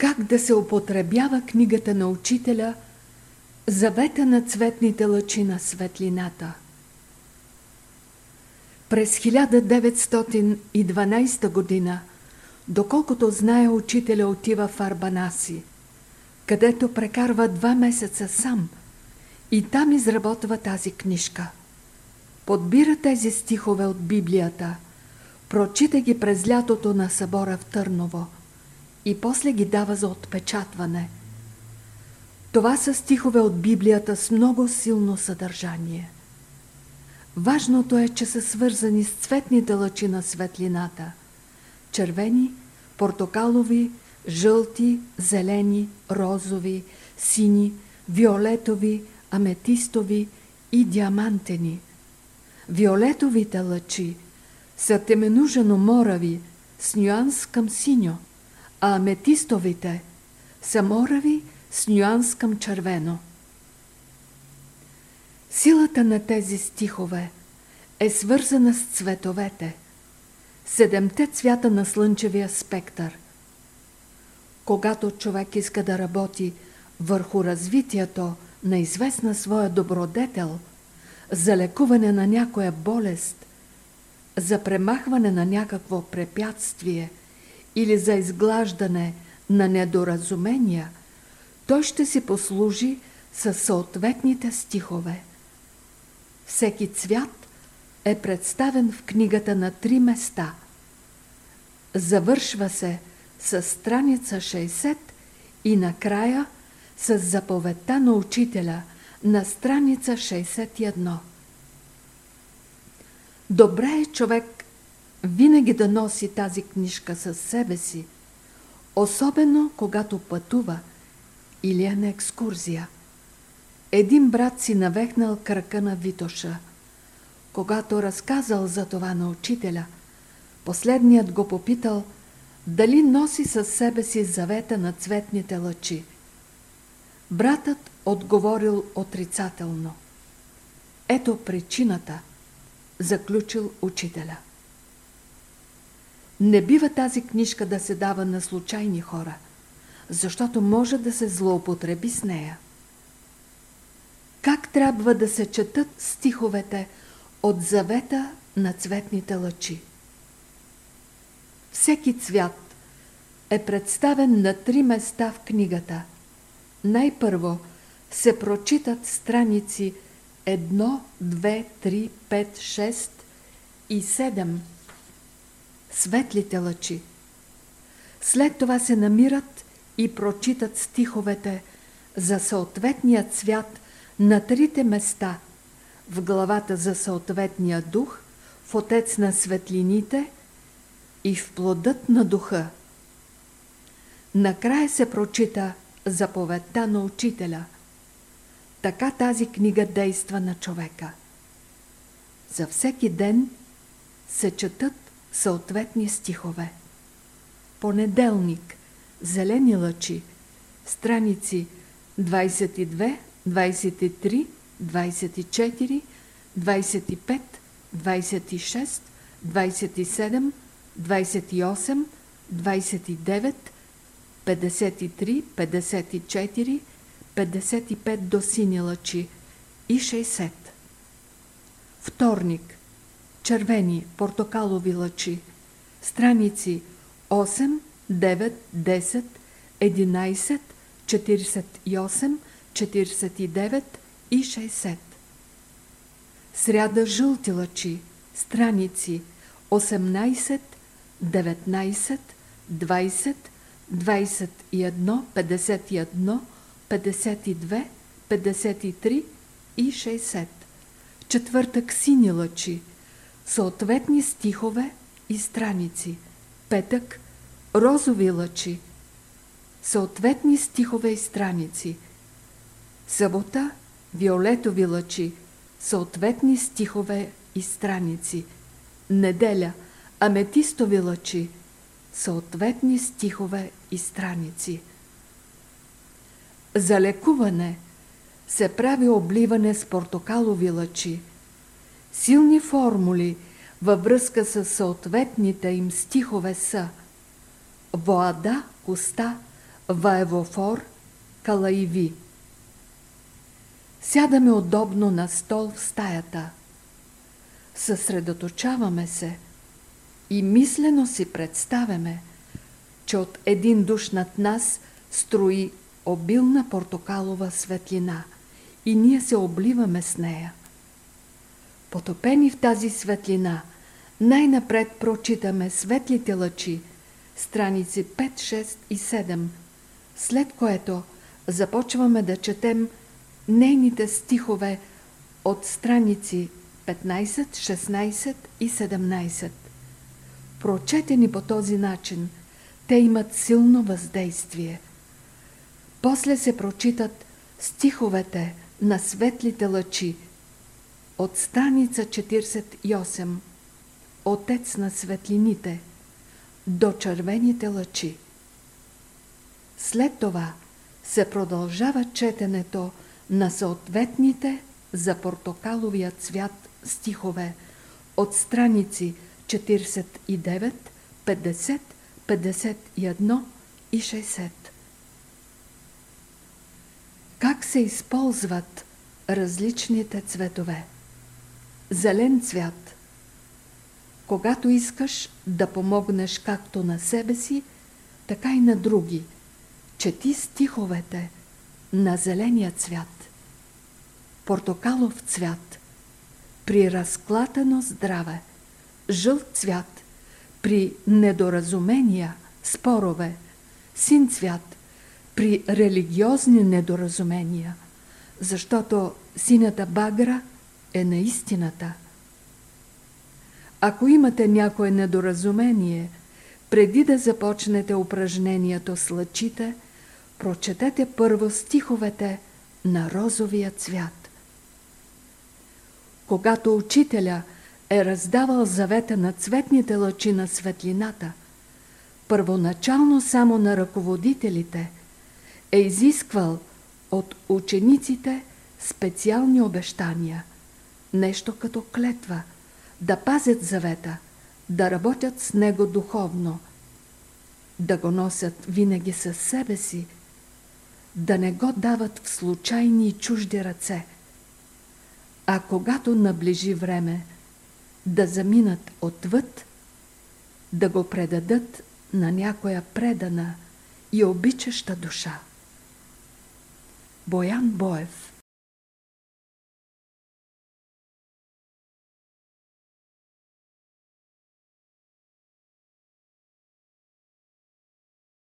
Как да се употребява книгата на учителя Завета на цветните лъчи на светлината? През 1912 година, доколкото знае учителя отива в Арбанаси, където прекарва два месеца сам и там изработва тази книжка. Подбира тези стихове от Библията, прочита ги през лятото на събора в Търново и после ги дава за отпечатване. Това са стихове от Библията с много силно съдържание – Важното е, че са свързани с цветните лъчи на светлината. Червени, портокалови, жълти, зелени, розови, сини, виолетови, аметистови и диамантени. Виолетовите лъчи са теменужено морави с нюанс към синьо, а аметистовите са морави с нюанс към червено. Силата на тези стихове е свързана с цветовете, седемте цвята на слънчевия спектър. Когато човек иска да работи върху развитието на известна своя добродетел, за лекуване на някоя болест, за премахване на някакво препятствие или за изглаждане на недоразумения, той ще си послужи със съответните стихове. Всеки цвят е представен в книгата на три места. Завършва се с страница 60 и накрая с заповедта на учителя на страница 61. Добре е човек винаги да носи тази книжка със себе си, особено когато пътува или е на екскурзия. Един брат си навехнал кръка на Витоша. Когато разказал за това на учителя, последният го попитал дали носи със себе си завета на цветните лъчи. Братът отговорил отрицателно. Ето причината, заключил учителя. Не бива тази книжка да се дава на случайни хора, защото може да се злоупотреби с нея как трябва да се четат стиховете от завета на цветните лъчи. Всеки цвят е представен на три места в книгата. Най-първо се прочитат страници 1, 2, 3, 5, 6 и 7 светлите лъчи. След това се намират и прочитат стиховете за съответния цвят на трите места в главата за съответния дух, в Отец на светлините и в плодът на духа. Накрая се прочита заповедта на учителя. Така тази книга действа на човека. За всеки ден се четат съответни стихове. Понеделник, зелени лъчи, страници 22 23, 24, 25, 26, 27, 28, 29, 53, 54, 55 до сини лъчи и 60. Вторник. Червени, портокалови лъчи. Страници 8, 9, 10, 11, 48, 49 и 60. Сряда жълти лъчи, страници 18, 19, 20, 21, 51, 52, 53 и 60. Четвъртък сини лъчи, съответни стихове и страници. Петък розови лъчи, съответни стихове и страници – Събота – виолетови лъчи, съответни стихове и страници. Неделя – аметистови лъчи, съответни стихове и страници. За лекуване се прави обливане с портокалови лъчи. Силни формули във връзка с съответните им стихове са Воада, коста, Ваевофор Калаиви. Сядаме удобно на стол в стаята. Съсредоточаваме се и мислено си представяме, че от един душ над нас строи обилна портокалова светлина и ние се обливаме с нея. Потопени в тази светлина, най-напред прочитаме светлите лъчи, страници 5, 6 и 7, след което започваме да четем нейните стихове от страници 15, 16 и 17. Прочетени по този начин, те имат силно въздействие. После се прочитат стиховете на светлите лъчи от страница 48 Отец на светлините до червените лъчи. След това се продължава четенето на съответните за портокаловия цвят стихове от страници 49, 50, 51 и 60. Как се използват различните цветове? Зелен цвят. Когато искаш да помогнеш както на себе си, така и на други, чети стиховете на зеления цвят. Портокалов цвят. При разклатено здраве, жълт цвят. При недоразумения, спорове, син цвят. При религиозни недоразумения, защото синята багра е на истината. Ако имате някое недоразумение, преди да започнете упражнението с лъчите, прочетете първо стиховете на розовия цвят. Когато учителя е раздавал завета на цветните лъчи на светлината, първоначално само на ръководителите, е изисквал от учениците специални обещания, нещо като клетва, да пазят завета, да работят с него духовно, да го носят винаги със себе си, да не го дават в случайни и чужди ръце – а когато наближи време да заминат отвъд, да го предадат на някоя предана и обичаща душа. Боян Боев